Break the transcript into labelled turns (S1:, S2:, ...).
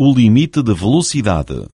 S1: o limite de velocidade.